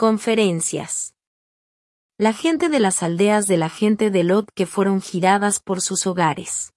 Conferencias. La gente de las aldeas de la gente de Lot que fueron giradas por sus hogares.